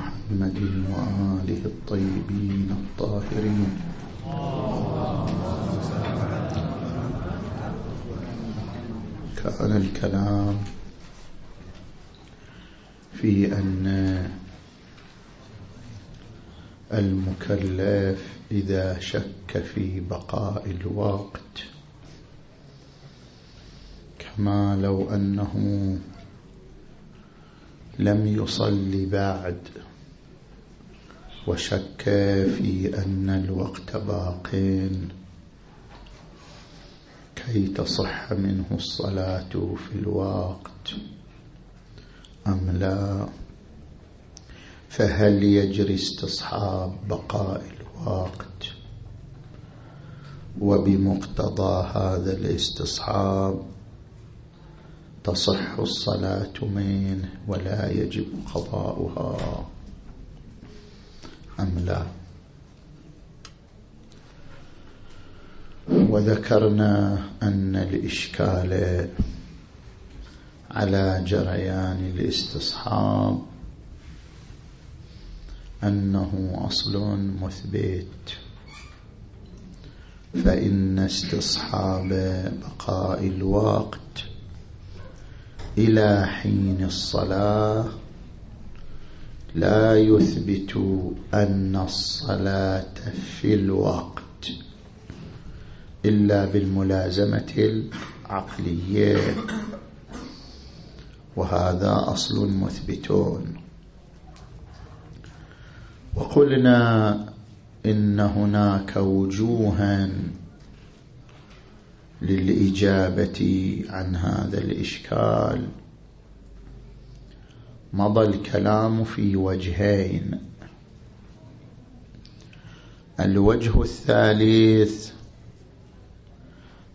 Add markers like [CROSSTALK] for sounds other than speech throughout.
محمد وآله الطيبين الطاهرين. كان الكلام في أن المكلف إذا شك في بقاء الوقت كما لو أنه لم يصل بعد. وشك في أن الوقت باق. كي تصح منه الصلاة في الوقت أم لا؟ فهل يجري استصحاب بقاء الوقت؟ وبمقتضى هذا الاستصحاب تصح الصلاة منه ولا يجب قضاؤها. أم لا؟ وذكرنا أن الإشكال على جريان الاستصحاب أنه أصل مثبت فإن استصحاب بقاء الوقت إلى حين الصلاة لا يثبت أن الصلاة في الوقت إلا بالملازمة العقلية. وهذا أصل مثبتون. وقلنا إن هناك وجوها للإجابة عن هذا الإشكال. مضى الكلام في وجهين. الوجه الثالث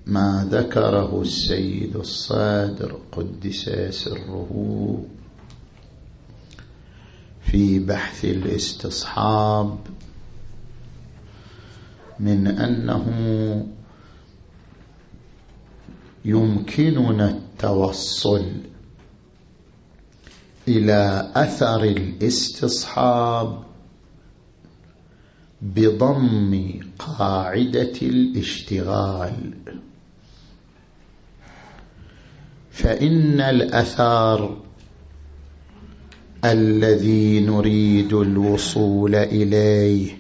ما ذكره السيد الصادر قدس سره في بحث الاستصحاب من أنه يمكننا التوصل إلى أثر الاستصحاب بضم قاعدة الاشتغال. فإن الأثر الذي نريد الوصول إليه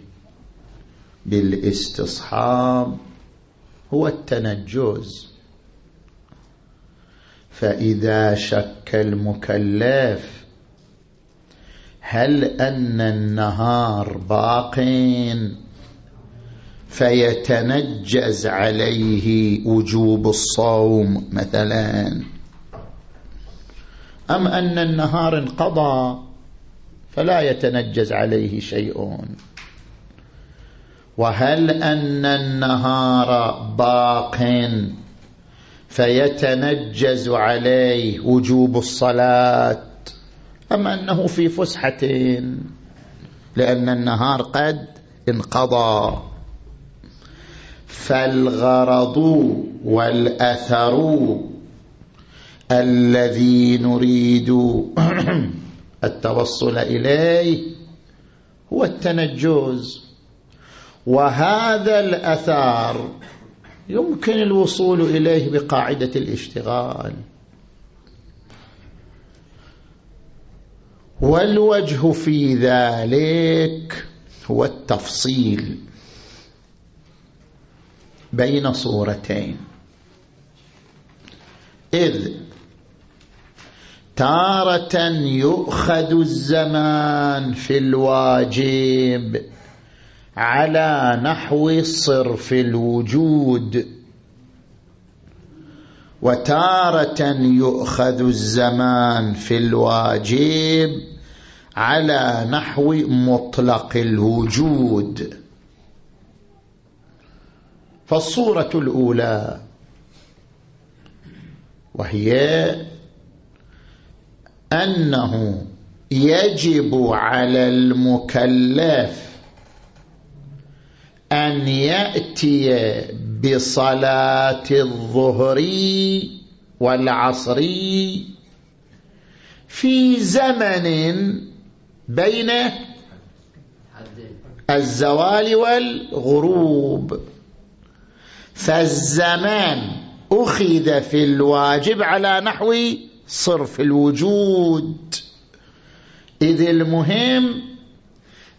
بالاستصحاب هو التنجز. فإذا شك المكلف هل أن النهار باق؟ فيتنجز عليه وجوب الصوم مثلا. أم أن النهار انقضى فلا يتنجز عليه شيء؟ وهل أن النهار باق؟ فيتنجز عليه وجوب الصلاة. أم أنه في فسحة لأن النهار قد انقضى. فالغرض والأثر الذي نريد [CLEARS THROAT] التوصل إليه هو التنجز. وهذا الأثار يمكن الوصول إليه بقاعدة الاشتغال. والوجه في ذلك هو التفصيل بين صورتين. إذ تارة يؤخذ الزمان في الواجب على نحو صرف الوجود. وتارة يؤخذ الزمان في الواجب على نحو مطلق الوجود. فالصورة الأولى وهي أنه يجب على المكلف أن يأتي بصلاة الظهر والعصر في زمن بين الزوال والغروب. فالزمان أخذ في الواجب على نحو صرف الوجود. إذ المهم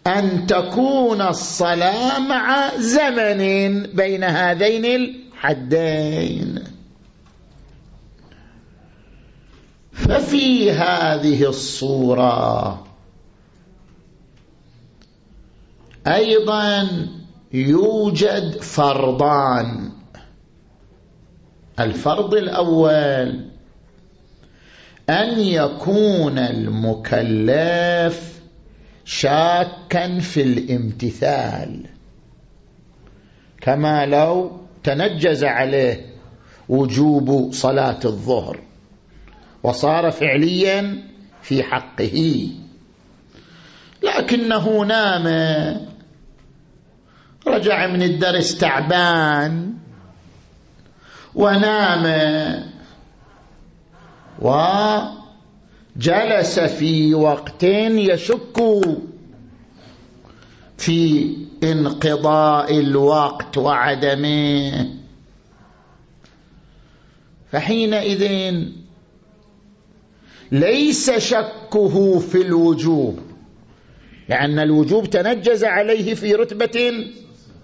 أن تكون الصلاة مع زمن بين هذين الحدين. ففي هذه الصورة أيضا يوجد فرضان. الفرض الأول أن يكون المكلف شاكا في الامتثال. كما لو تنجز عليه وجوب صلاة الظهر وصار فعليا في حقه. لكنه نام رجع من الدرس تعبان ونام وجلس في وقت يشك في انقضاء الوقت وعدمه. فحينئذ ليس شكه في الوجوب لأن الوجوب تنجز عليه في رتبة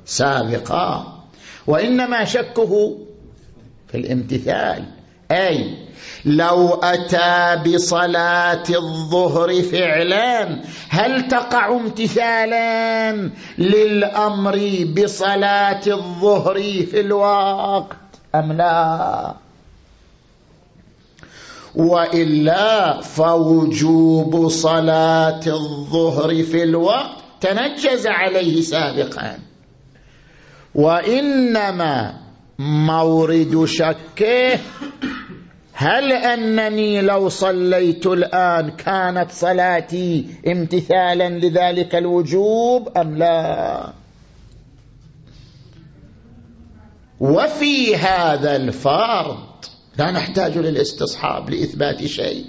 سابقة وإنما شكه في الامتثال. أي لو أتى بصلاة الظهر فعلا هل تقع امتثالا للأمر بصلاة الظهر في الوقت أم لا؟ وإلا فوجوب صلاة الظهر في الوقت تنجز عليه سابقا. وإنما مورد شكه هل أنني لو صليت الآن كانت صلاتي امتثالا لذلك الوجوب أم لا؟ وفي هذا الفرض لا نحتاج للاستصحاب لإثبات شيء.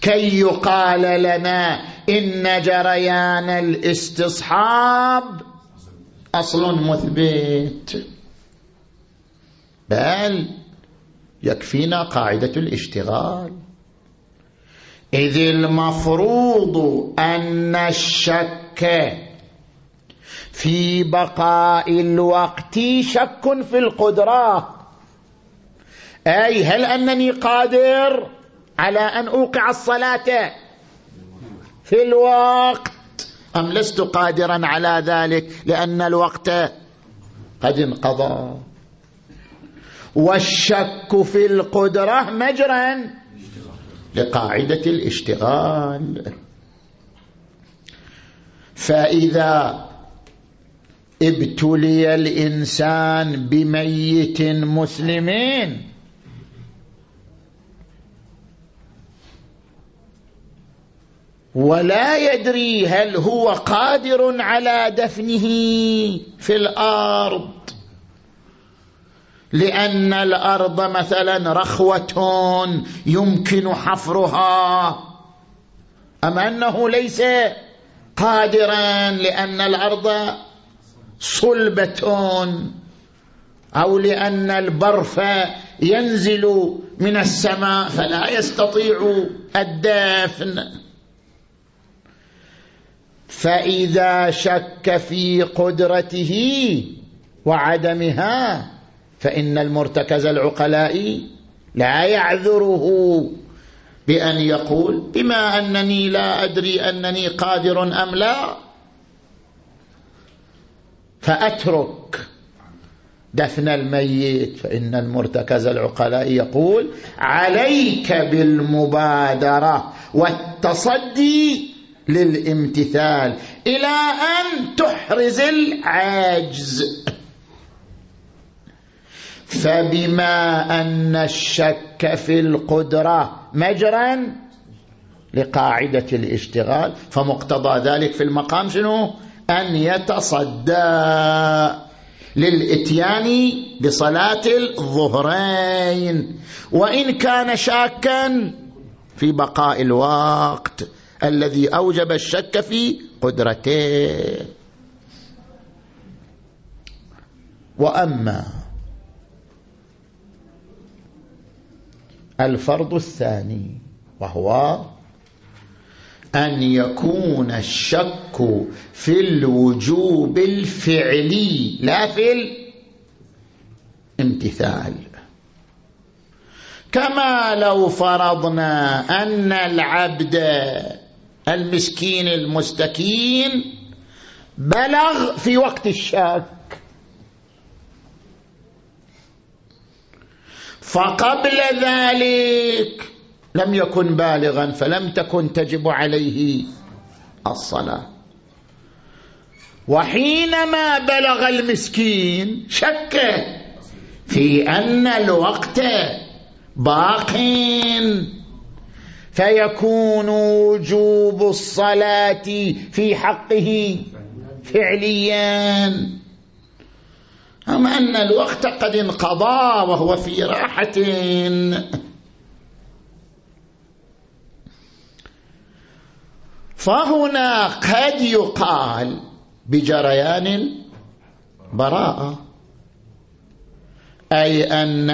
كي يقال لنا إن جريان الاستصحاب أصل مثبت بل يكفينا قاعدة الاشتغال. إذ المفروض أن الشك في بقاء الوقت شك في القدرة. أي هل أنني قادر على أن أوقع الصلاة في الوقت أم لست قادرا على ذلك؟ لأن الوقت قد انقضى. والشك في القدرة مجرا. لقاعدة الاشتغال. فإذا ابتلي الإنسان بميت مسلمين ولا يدري هل هو قادر على دفنه في الأرض. لأن الأرض مثلا رخوة يمكن حفرها. أم أنه ليس قادرا لأن الأرض صلبة أو لأن البرف ينزل من السماء فلا يستطيع الدفن. فإذا شك في قدرته وعدمها فإن المرتكز العقلاء لا يعذره بأن يقول بما أنني لا أدري أنني قادر أم لا فأترك دفن الميت. فإن المرتكز العقلاء يقول عليك بالمبادرة والتصدي للامتثال إلى أن تحرز العجز فبما أن الشك في القدرة مجرا لقاعدة الاشتغال فمقتضى ذلك في المقام شنو؟ أن يتصدى للإتيان بصلاة الظهرين. وإن كان شاكا في بقاء الوقت الذي أوجب الشك في قدرته. وأما الفرض الثاني وهو أن يكون الشك في الوجوب الفعلي لا في الامتثال. كما لو فرضنا أن العبد المسكين المستكين بلغ في وقت الشك فقبل ذلك لم يكن بالغا فلم تكن تجب عليه الصلاة. وحينما بلغ المسكين شك في أن الوقت باق. فيكون وجوب الصلاة في حقه فعليا. أما أن الوقت قد انقضى وهو في راحة؟ فهنا قد يقال بجريان براءة أي أن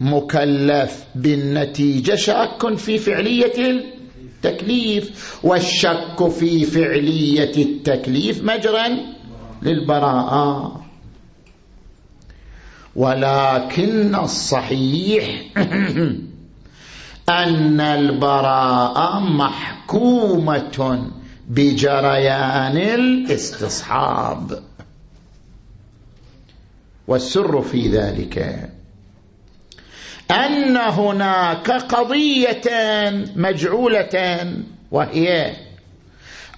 المكلف بالنتيجة شاك في فعلية التكليف والشك في فعلية التكليف مجرا للبراءة. ولكن الصحيح [CLEARS THROAT] أن البراءة محكومة بجريان الاستصحاب. والسر في ذلك أن هناك قضية مجعولة وهي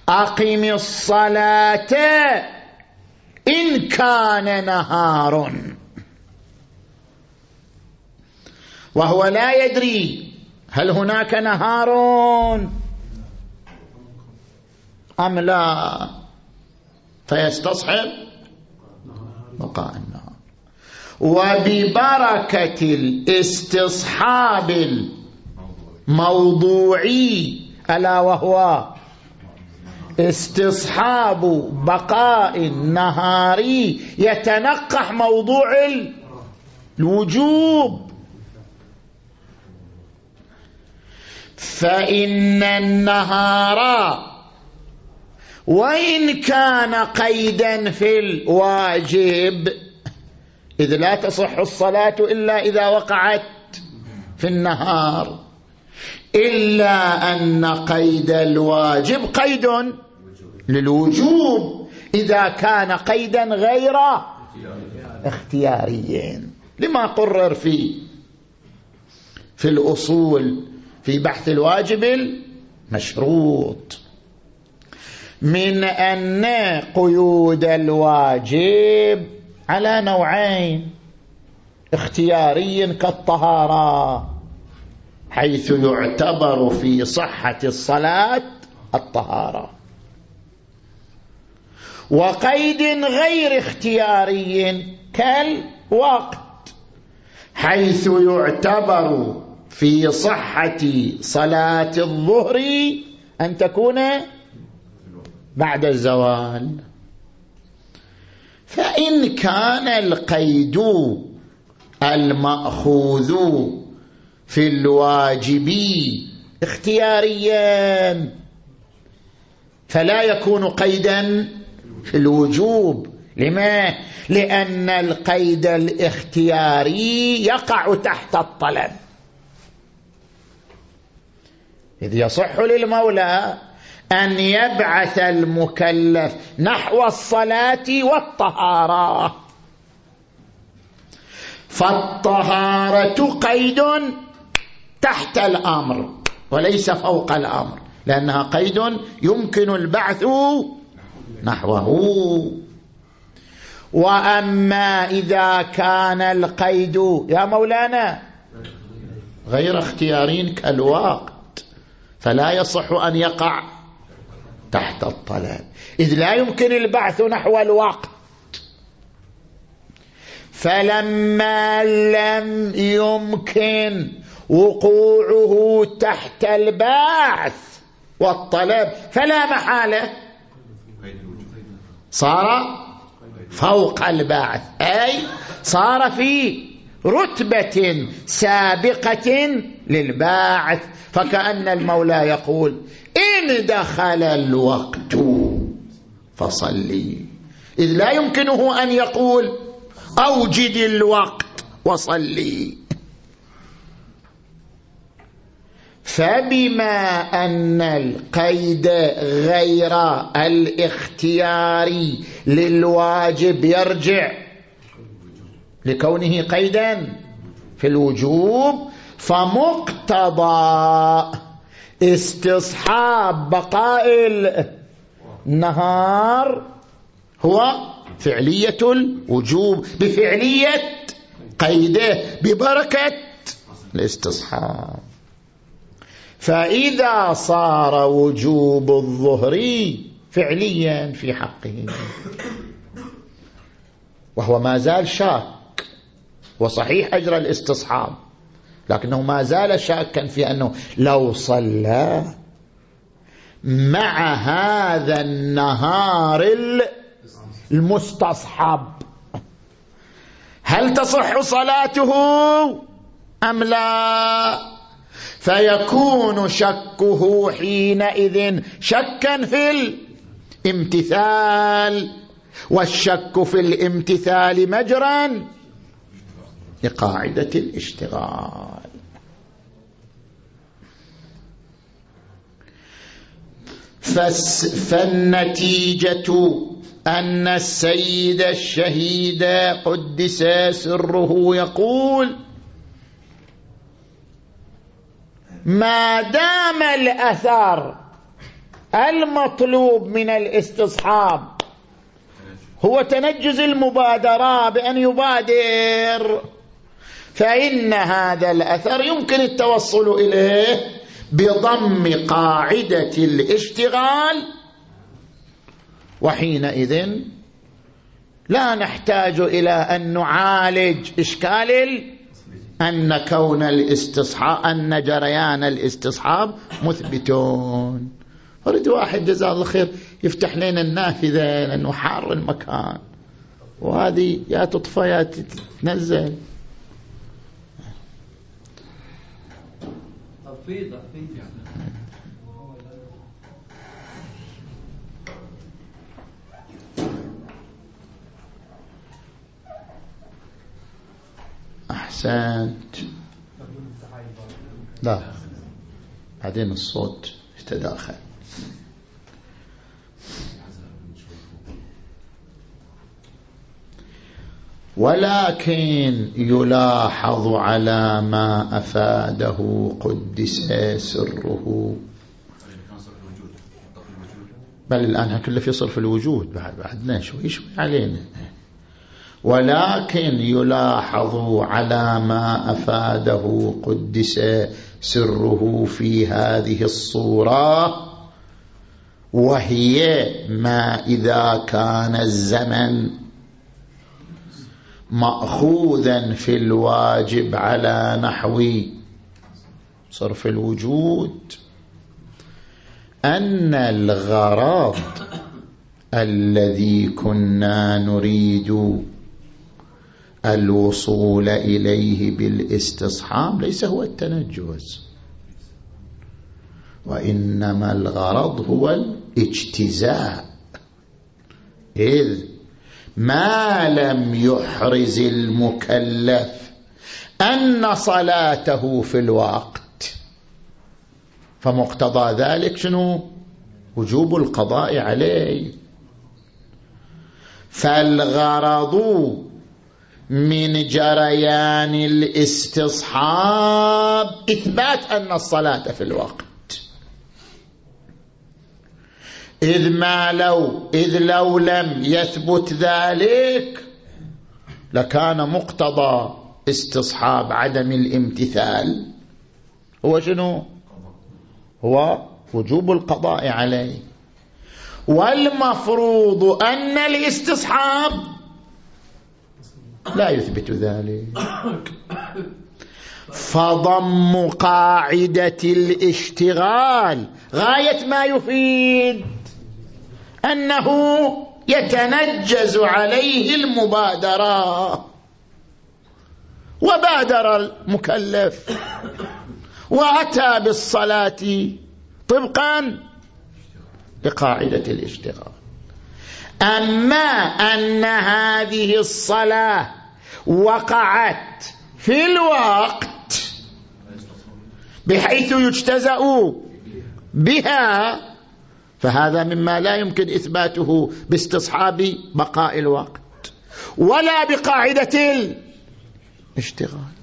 أقم الصلاة إن كان نهار. وهو لا يدري هل هناك نهار أم لا. فيستصحب بقاء النهار. وببركة الاستصحاب الموضوعي ألا وهو استصحاب بقاء النهار يتنقح موضوع الوجوب. فإن النهار وإن كان قيدا في الواجب إذ لا تصح الصلاة إلا إذا وقعت في النهار إلا أن قيد الواجب قيد للوجوب إذا كان قيدا غير اختياريا لما قرر في في الأصول في بحث الواجب المشروط. من أن قيود الواجب على نوعين اختياري كالطهارة حيث يعتبر في صحة الصلاة الطهارة. وقيد غير اختياري كالوقت حيث يعتبر في صحة صلاة الظهر أن تكون بعد الزوال. فإن كان القيد المأخوذ في الواجب اختياريا فلا يكون قيدا في الوجوب. لما؟ لأن القيد الاختياري يقع تحت الطلب. إذ يصح للمولى أن يبعث المكلف نحو الصلاة والطهارة. فالطهارة قيد تحت الأمر وليس فوق الأمر لأنها قيد يمكن البعث نحوه. وأما إذا كان القيد يا مولانا غير اختيارين كالوقت فلا يصح أن يقع تحت الطلب إذ لا يمكن البعث نحو الوقت. فلما لم يمكن وقوعه تحت البعث والطلب فلا محالة. صار فوق البعث. أي صار في رتبة سابقة للباعث فكأن المولى يقول إن دخل الوقت فصلي. إذ لا يمكنه أن يقول أوجد الوقت وصلي. فبما أن القيد غير الاختياري للواجب يرجع لكونه قيدا في الوجوب فمقتضى استصحاب بقاء النهار هو فعلية الوجوب بفعلية قيده ببركة الاستصحاب. فإذا صار وجوب الظهر فعليا في حقه. وهو ما زال شاك. وصحيح أجرى الاستصحاب. لكنه ما زال شاكا في أنه لو صلى مع هذا النهار المستصحب هل تصح صلاته أم لا؟ فيكون شكه حينئذ شكا في الامتثال والشك في الامتثال مجرا. لقاعدة الاشتغال. فالنتيجة أن السيد الشهيد قدس سره يقول ما دام الأثر المطلوب من الاستصحاب هو تنجز المبادرة بأن يبادر فإن هذا الأثر يمكن التوصل إليه بضم قاعدة الاشتغال وحينئذ لا نحتاج إلى أن نعالج إشكال أن كون الاستصحاب أن جريان الاستصحاب مثبتون. أريد واحد جزاه الله خير يفتح لنا النافذة لأنه حار المكان. وهذه يا تطفى يا تتنزل. أحسنت. لا. بعدين الصوت يتداخل. ولكن يلاحظ على ما أفاده قدس سره. بل الآن كله في الوجود بعد بعدنا شوي شوي علينا. ولكن يلاحظ على ما أفاده قدس سره في هذه الصورة وهي ما إذا كان الزمن مأخوذا في الواجب على نحو صرف الوجود أن الغرض الذي كنا نريد الوصول إليه بالاستصحاب ليس هو التنجز وإنما الغرض هو الإجتزاء إذ ما لم يحرز المكلف أن صلاته في الوقت. فمقتضى ذلك شنو؟ وجوب القضاء عليه. فالغرض من جريان الاستصحاب إثبات أن الصلاة في الوقت. إذ ما لو إذ لو لم يثبت ذلك لكان مقتضى استصحاب عدم الامتثال. هو شنو؟ هو وجوب القضاء عليه. والمفروض أن الاستصحاب لا يثبت ذلك. فضم قاعدة الاشتغال غاية ما يفيد. أنه يتنجز عليه المبادرة. وبادر المكلف. وأتى بالصلاة طبقا لقاعدة الاشتغال. أما أن هذه الصلاة وقعت في الوقت بحيث يجتزأ بها فهذا مما لا يمكن إثباته باستصحاب بقاء الوقت ولا بقاعدة الاشتغال.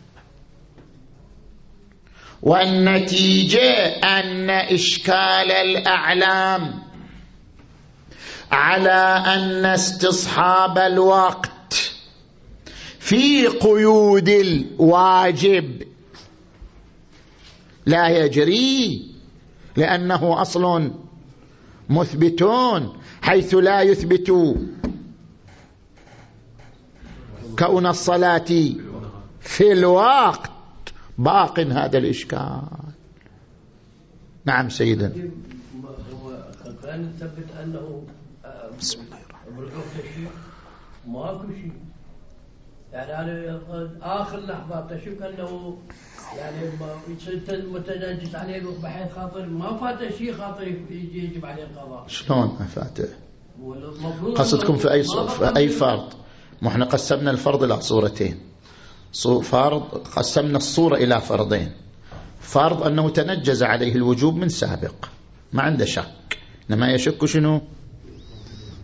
والنتيجة أن إشكال الأعلام على أن استصحاب الوقت في قيود الواجب لا يجري لأنه أصل مثبتون حيث لا يثبت كون الصلاة في الوقت. باق هذا الإشكال. نعم سيدا كان نثبت أنه بسم الله الرحمن الرحيم ماكو شيء. يعني أنا آخر لحظة تشوف أنه يعني متنجس عليه بحيث خاطر ما فات شيء خاطر يجب عليه القضاء. شلون ما فاته؟ قصدكم في أي في أي فرض؟ ما إحنا قسمنا الفرض إلى صورتين. فرض قسمنا الصورة إلى فرضين. فرض أنه تنجز عليه الوجوب من سابق ما عنده شك. إنما يشك شنو؟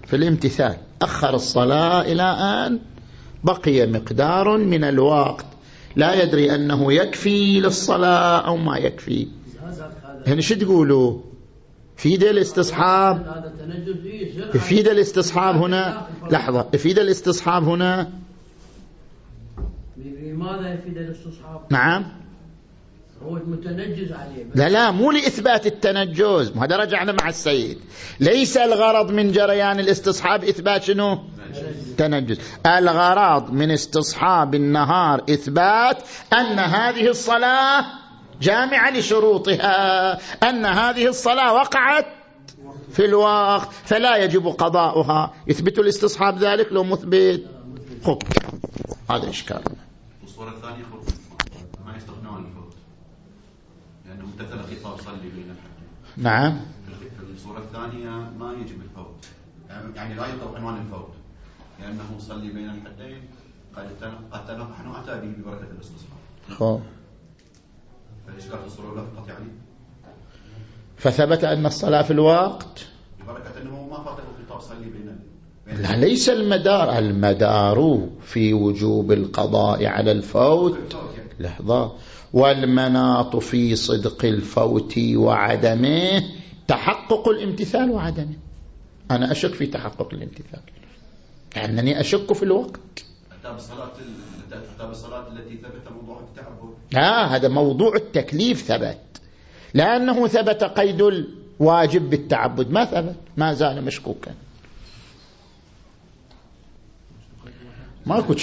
في الامتثال. أخر الصلاة إلى أن بقي مقدار من الوقت. لا يدري أنه يكفي للصلاة أو ما يكفي. هنا شو تقولوا؟ فيد الاستصحاب؟ يفيد الاستصحاب هنا؟ لحظة يفيد الاستصحاب هنا؟ لماذا يفيد الاستصحاب؟ نعم. هو متنجز عليه لا لا مو لإثبات التنجز. هذا رجعنا مع السيد. ليس الغرض من جريان الاستصحاب إثبات شنو؟ تنجز. الغرض من استصحاب النهار إثبات أن هذه الصلاة جامعة لشروطها أن هذه الصلاة وقعت في الوقت فلا يجب قضاؤها. يثبت الاستصحاب ذلك لو مثبت. خب هذا إشكال الصورة الثانية ما يستغنى عن الفوت خطاب صلي بين الحدين نعم. في الصورة الثانية ما يجب الفوت. يعني لا يطلق عنوان الفوت. لأنه صلي بين الحدين قد تنقح وأتى به ببركة الاستصحاب. خب. فالإشكال في الصورة الأولى فقط يعني فثبت أن الصلاة في الوقت. ببركة أنه ما فاته خطاب صلي بين لا ليس المدار. المدار في وجوب القضاء على الفوت. لحظة. والمناط في صدق الفوت وعدمه. تحقق الامتثال وعدمه. أنا أشك في تحقق الامتثال. لأنني أشك في الوقت. حتى بالصلاة حتى بالصلاة التي ثبت موضوع التعبد. لا هذا موضوع التكليف ثبت. لأنه ثبت قيد الواجب بالتعبد. ما ثبت؟ ما زال مشكوكا. ماكو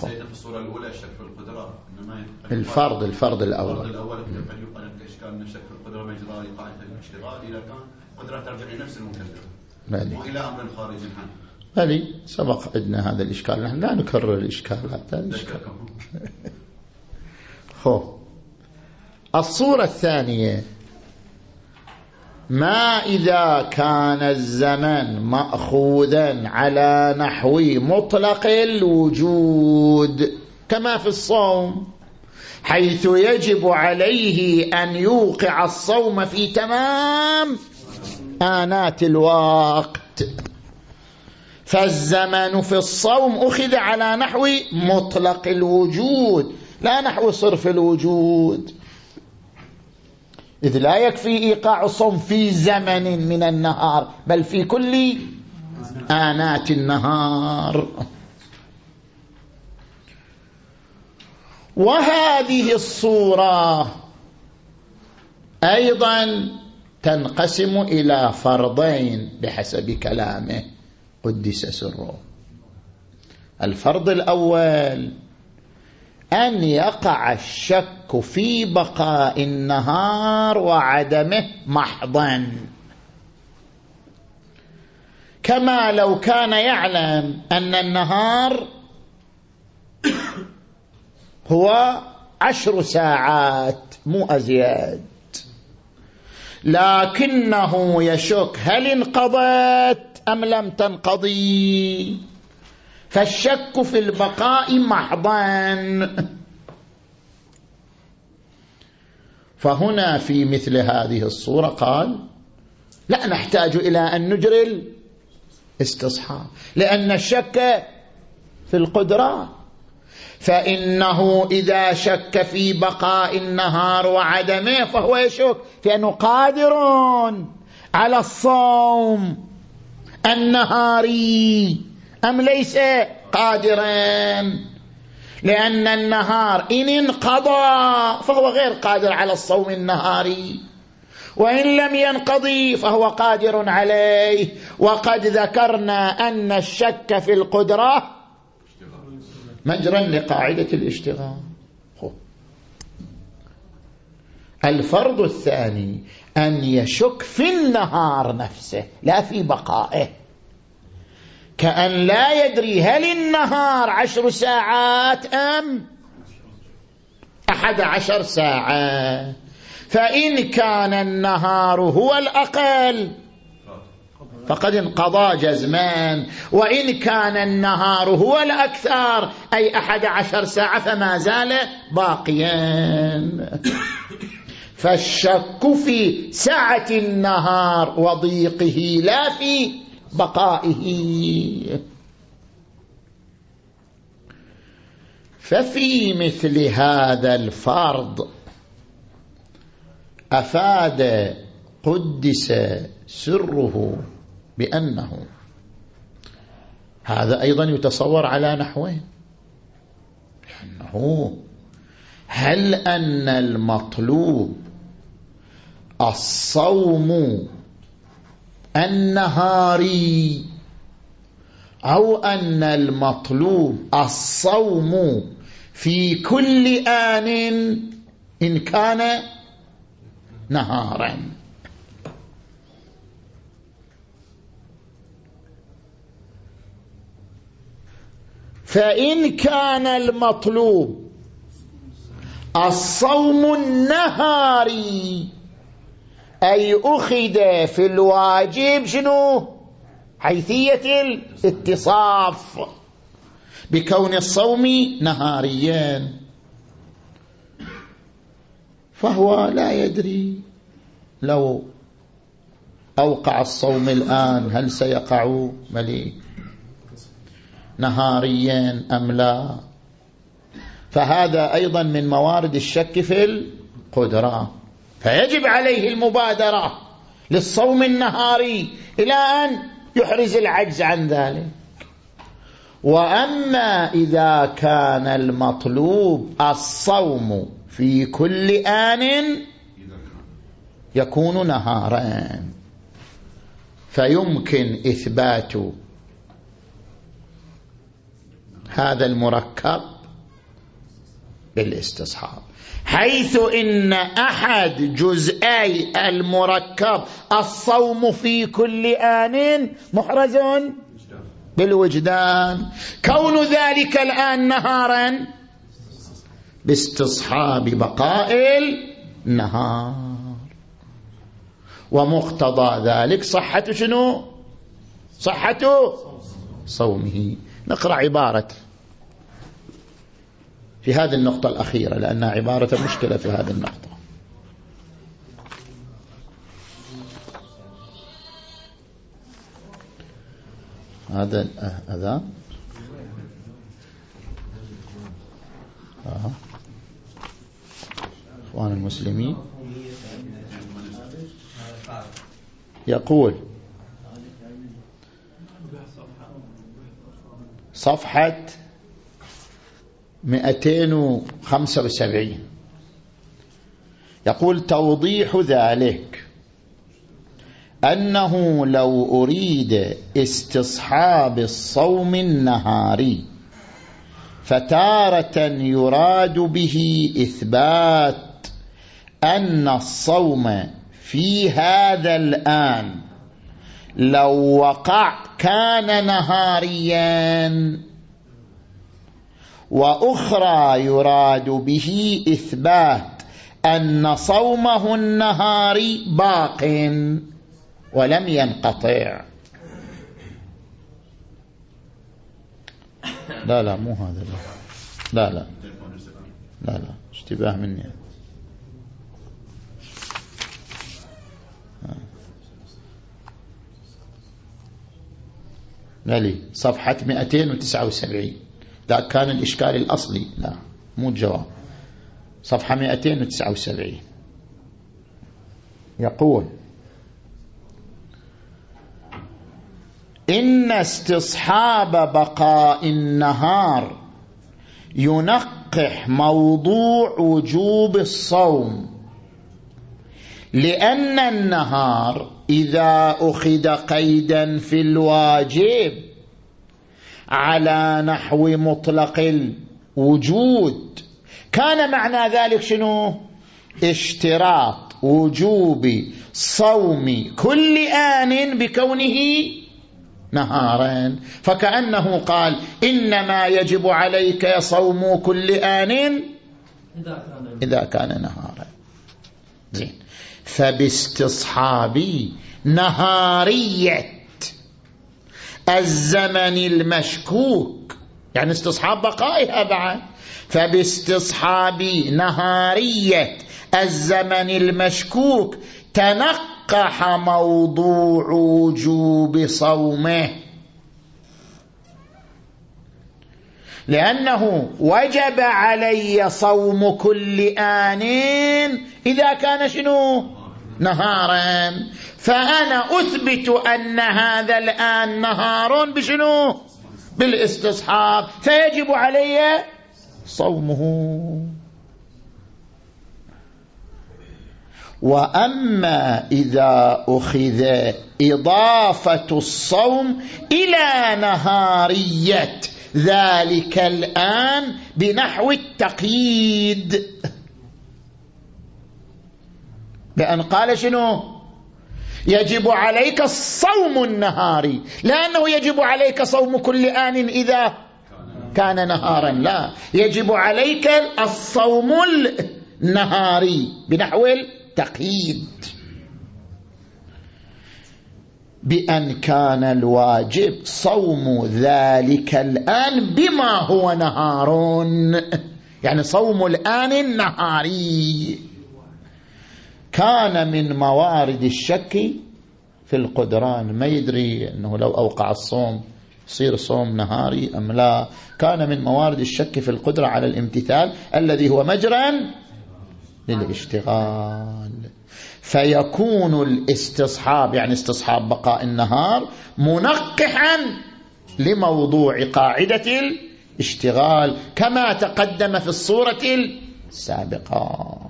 سيدنا في الصورة الأولى الشك في القدرة إنما الفرض الفرض الفرض الأول. الأول. قد يقال كإشكال من الشك في القدرة مجرى قاعدة الاشتغال إذا كان قدرة ترجع لنفس المكلف بلي. وإلى أمر خارج عنه. بلي سبق عندنا هذا الإشكال. نحن لا نكرر الإشكال هذا الإشكال. [LAUGHS] خو الصورة الثانية. ما إذا كان الزمن مأخوذا على نحو مطلق الوجود كما في الصوم حيث يجب عليه أن يوقع الصوم في تمام آنات الوقت. فالزمن في الصوم أخذ على نحو مطلق الوجود لا نحو صرف الوجود. إذ لا يكفي إيقاع الصوم في زمن من النهار بل في كل آنات النهار. وهذه الصورة أيضا تنقسم إلى فرضين بحسب كلامه قدس سره. الفرض الأول أن يقع الشك الشك في بقاء النهار وعدمه محضا. كما لو كان يعلم أن النهار هو عشر ساعات مو أزياد لكنه يشك هل انقضت أم لم تنقضي. فالشك في البقاء محضا. فهنا في مثل هذه الصورة قال لا نحتاج إلى أن نجري الاستصحاب لأن الشك في القدرة. فإنه إذا شك في بقاء النهار وعدمه فهو يشك في أنه قادر على الصوم النهاري. أم ليس قادرا؟ لأن النهار إن انقضى فهو غير قادر على الصوم النهاري. وإن لم ينقضي فهو قادر عليه. وقد ذكرنا أن الشك في القدرة مجرا لقاعدة الاشتغال. الفرض الثاني أن يشك في النهار نفسه لا في بقائه. كأن لا يدري هل النهار عشر ساعات أم أحد عشر ساعة. فإن كان النهار هو الأقل فقد انقضى جزمان. وإن كان النهار هو الأكثر أي أحد عشر ساعة فما زال باقيا. فالشك في سعة النهار وضيقه لا في بقائه. ففي مثل هذا الفرض أفاد قدس سره بأنه هذا أيضا يتصور على نحوين لأنه هل أن المطلوب الصوم النهاري أو أن المطلوب الصوم في كل آن إن كان نهارا. فإن كان المطلوب الصوم النهاري. أي أخذ في الواجب شنو؟ حيثية الاتصاف. بكون الصوم نهاريا. فهو لا يدري لو أوقع الصوم الآن هل سيقع مليك نهاريا أم لا. فهذا أيضا من موارد الشك في القدرة. فيجب عليه المبادرة للصوم النهاري إلى أن يحرز العجز عن ذلك. وأما إذا كان المطلوب الصوم في كل آن يكون نهارا فيمكن إثبات هذا المركب بالاستصحاب. حيث إن أحد جزئي المركب الصوم في كل آن محرز بالوجدان. كون ذلك الآن نهارا باستصحاب بقاء النهار. ومقتضى ذلك صحة شنو؟ صحة صومه. نقرأ عبارة في هذه النقطة الأخيرة لأنها عبارة مشكلة في هذه النقطة. هذا الأذان آه. إخوان المسلمين. يقول صفحة 275 يقول توضيح ذلك أنه لو أريد استصحاب الصوم النهاري فتارة يراد به إثبات أن الصوم في هذا الآن لو وقع كان نهاريا وأخرى يراد به إثبات أن صومه النهاري باق ولم ينقطع. لا لا مو هذا. لا لا لا. لا, لا. اشتباه مني. لي صفحة 279 ذا كان الإشكال الأصلي. لا مو الجواب. صفحة 279 يقول إن استصحاب بقاء النهار ينقح موضوع وجوب الصوم لأن النهار إذا أخذ قيدا في الواجب على نحو مطلق الوجود. كان معنى ذلك شنو؟ اشتراط وجوب صوم كل آن بكونه نهارا فكأنه قال إنما يجب عليك صوم كل آن إذا كان نهارا زين. فباستصحاب نهارية. الزمن المشكوك. يعني استصحاب بقائها بعد. فباستصحاب نهارية الزمن المشكوك تنقح موضوع وجوب صومه. لأنه وجب علي صوم كل آن إذا كان شنو؟ نهارا فأنا أثبت أن هذا الآن نهار بشنو؟ بالاستصحاب. فيجب علي صومه. وأما إذا أخذ إضافة الصوم إلى نهارية ذلك الآن بنحو التقييد. لأن قال شنو؟ يجب عليك الصوم النهاري لأنه يجب عليك صوم كل آن إذا كان نهارا لا. يجب عليك الصوم النهاري بنحو التقييد. بأن كان الواجب صوم ذلك الآن بما هو نهار. يعني صوم الآن النهاري. كان من موارد الشك في القدران. ما يدري أنه لو أوقع الصوم يصير صوم نهاري أم لا. كان من موارد الشك في القدرة على الامتثال الذي هو مجرى للاشتغال. فيكون الاستصحاب يعني استصحاب بقاء النهار منقحا لموضوع قاعدة الاشتغال كما تقدم في الصورة السابقة.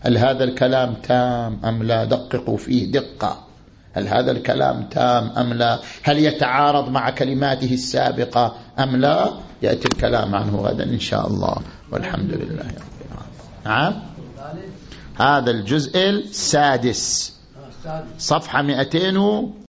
هل هذا الكلام تام أم لا؟ دققوا فيه دقة. هل هذا الكلام تام أم لا؟ هل يتعارض مع كلماته السابقة أم لا؟ يأتي الكلام عنه غدا إن شاء الله. والحمد لله رب العالمين. نعم. هذا الجزء السادس. صفحة 200